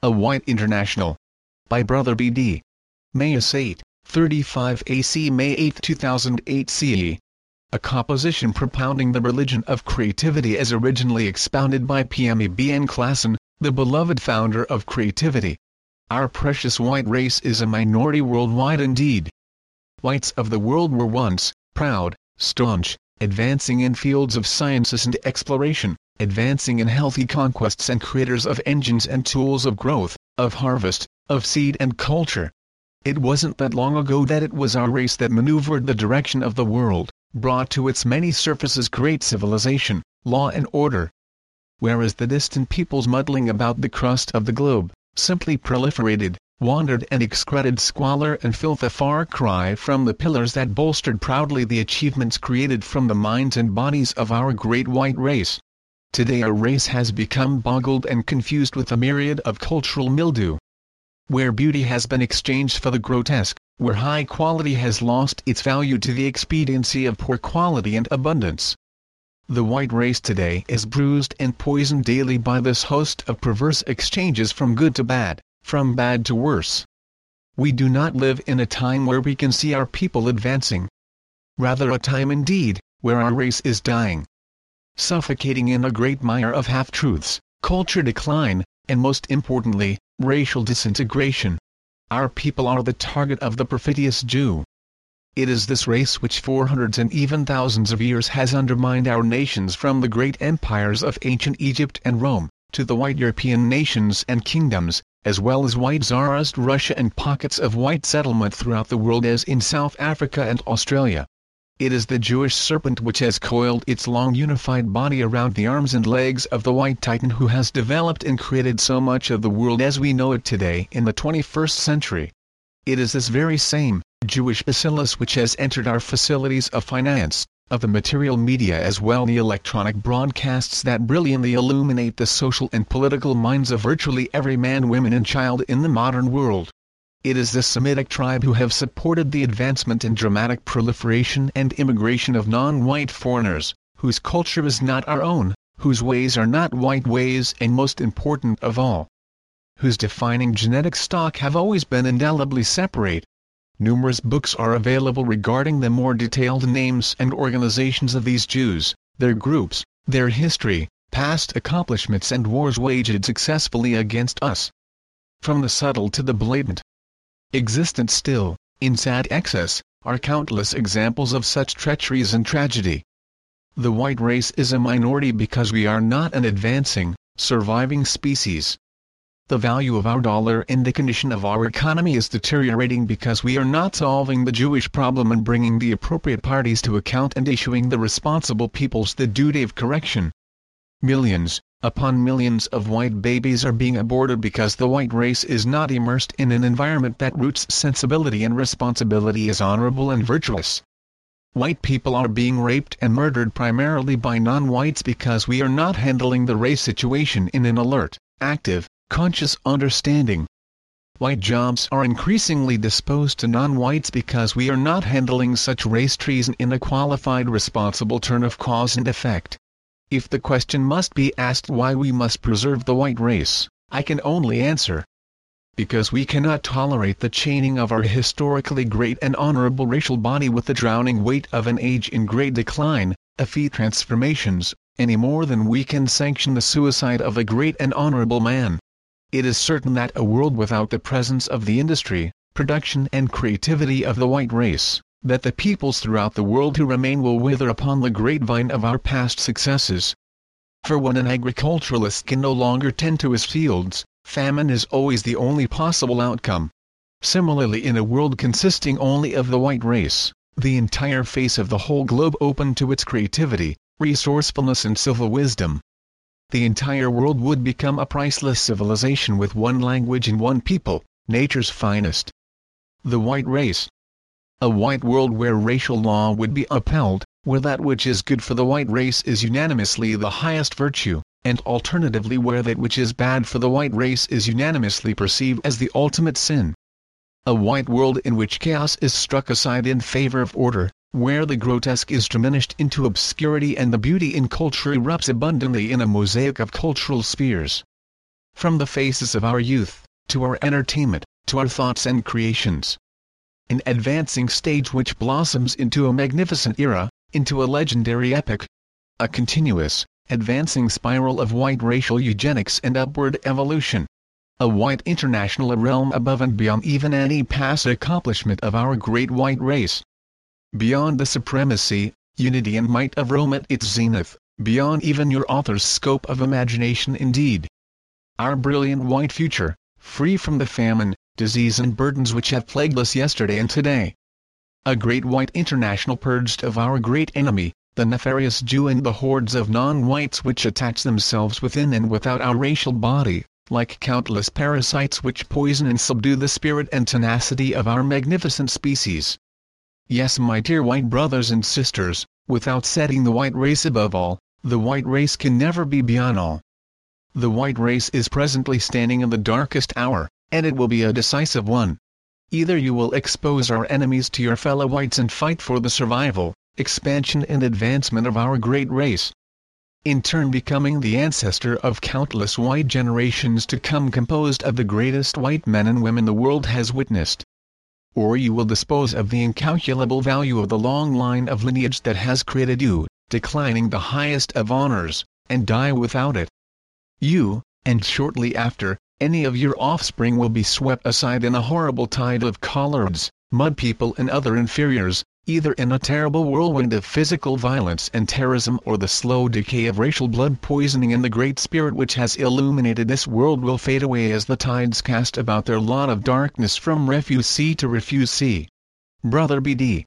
A White International. By Brother B.D. Mayus 8, 35 AC May 8 2008 CE. A composition propounding the religion of creativity as originally expounded by PME B.N. Klassen, the beloved founder of creativity. Our precious white race is a minority worldwide indeed. Whites of the world were once, proud, staunch, advancing in fields of sciences and exploration, advancing in healthy conquests and creators of engines and tools of growth, of harvest, of seed and culture. It wasn't that long ago that it was our race that maneuvered the direction of the world, brought to its many surfaces great civilization, law and order. Whereas the distant peoples muddling about the crust of the globe, simply proliferated, wandered and excreted squalor and filth a far cry from the pillars that bolstered proudly the achievements created from the minds and bodies of our great white race. Today our race has become boggled and confused with a myriad of cultural mildew. Where beauty has been exchanged for the grotesque, where high quality has lost its value to the expediency of poor quality and abundance. The white race today is bruised and poisoned daily by this host of perverse exchanges from good to bad, from bad to worse. We do not live in a time where we can see our people advancing. Rather a time indeed, where our race is dying. Suffocating in a great mire of half-truths, culture decline, and most importantly, racial disintegration. Our people are the target of the perfidious Jew. It is this race which for hundreds and even thousands of years has undermined our nations from the great empires of ancient Egypt and Rome, to the white European nations and kingdoms, as well as white Tsarist Russia and pockets of white settlement throughout the world as in South Africa and Australia. It is the Jewish serpent which has coiled its long unified body around the arms and legs of the white titan who has developed and created so much of the world as we know it today in the 21st century. It is this very same, Jewish bacillus which has entered our facilities of finance, of the material media as well the electronic broadcasts that brilliantly illuminate the social and political minds of virtually every man woman and child in the modern world. It is the Semitic tribe who have supported the advancement and dramatic proliferation and immigration of non-white foreigners, whose culture is not our own, whose ways are not white ways and most important of all, whose defining genetic stock have always been indelibly separate, Numerous books are available regarding the more detailed names and organizations of these Jews, their groups, their history, past accomplishments and wars waged successfully against us. From the subtle to the blatant. Existent still, in sad excess, are countless examples of such treacheries and tragedy. The white race is a minority because we are not an advancing, surviving species. The value of our dollar and the condition of our economy is deteriorating because we are not solving the Jewish problem and bringing the appropriate parties to account and issuing the responsible peoples the duty of correction. Millions, upon millions of white babies are being aborted because the white race is not immersed in an environment that roots sensibility and responsibility as honorable and virtuous. White people are being raped and murdered primarily by non-whites because we are not handling the race situation in an alert, active, conscious understanding. White jobs are increasingly disposed to non-whites because we are not handling such race treason in a qualified responsible turn of cause and effect. If the question must be asked why we must preserve the white race, I can only answer. Because we cannot tolerate the chaining of our historically great and honorable racial body with the drowning weight of an age in great decline, effete transformations, any more than we can sanction the suicide of a great and honorable man. It is certain that a world without the presence of the industry, production and creativity of the white race, that the peoples throughout the world who remain will wither upon the grapevine of our past successes. For when an agriculturalist can no longer tend to his fields, famine is always the only possible outcome. Similarly in a world consisting only of the white race, the entire face of the whole globe open to its creativity, resourcefulness and civil wisdom, the entire world would become a priceless civilization with one language and one people, nature's finest. The white race. A white world where racial law would be upheld, where that which is good for the white race is unanimously the highest virtue, and alternatively where that which is bad for the white race is unanimously perceived as the ultimate sin. A white world in which chaos is struck aside in favor of order, where the grotesque is diminished into obscurity and the beauty in culture erupts abundantly in a mosaic of cultural spheres. from the faces of our youth, to our entertainment, to our thoughts and creations. An advancing stage which blossoms into a magnificent era, into a legendary epic. A continuous, advancing spiral of white racial eugenics and upward evolution. A white international realm above and beyond even any past accomplishment of our great white race. Beyond the supremacy, unity and might of Rome at its zenith, beyond even your author's scope of imagination indeed. Our brilliant white future, free from the famine, disease and burdens which have plagued us yesterday and today. A great white international purged of our great enemy, the nefarious Jew and the hordes of non-whites which attach themselves within and without our racial body, like countless parasites which poison and subdue the spirit and tenacity of our magnificent species. Yes my dear white brothers and sisters, without setting the white race above all, the white race can never be beyond all. The white race is presently standing in the darkest hour, and it will be a decisive one. Either you will expose our enemies to your fellow whites and fight for the survival, expansion and advancement of our great race. In turn becoming the ancestor of countless white generations to come composed of the greatest white men and women the world has witnessed. Or you will dispose of the incalculable value of the long line of lineage that has created you, declining the highest of honors, and die without it. You, and shortly after, any of your offspring will be swept aside in a horrible tide of collards, mud people and other inferiors, either in a terrible whirlwind of physical violence and terrorism or the slow decay of racial blood poisoning and the great spirit which has illuminated this world will fade away as the tides cast about their lot of darkness from refuse sea to refuse sea. Brother B.D.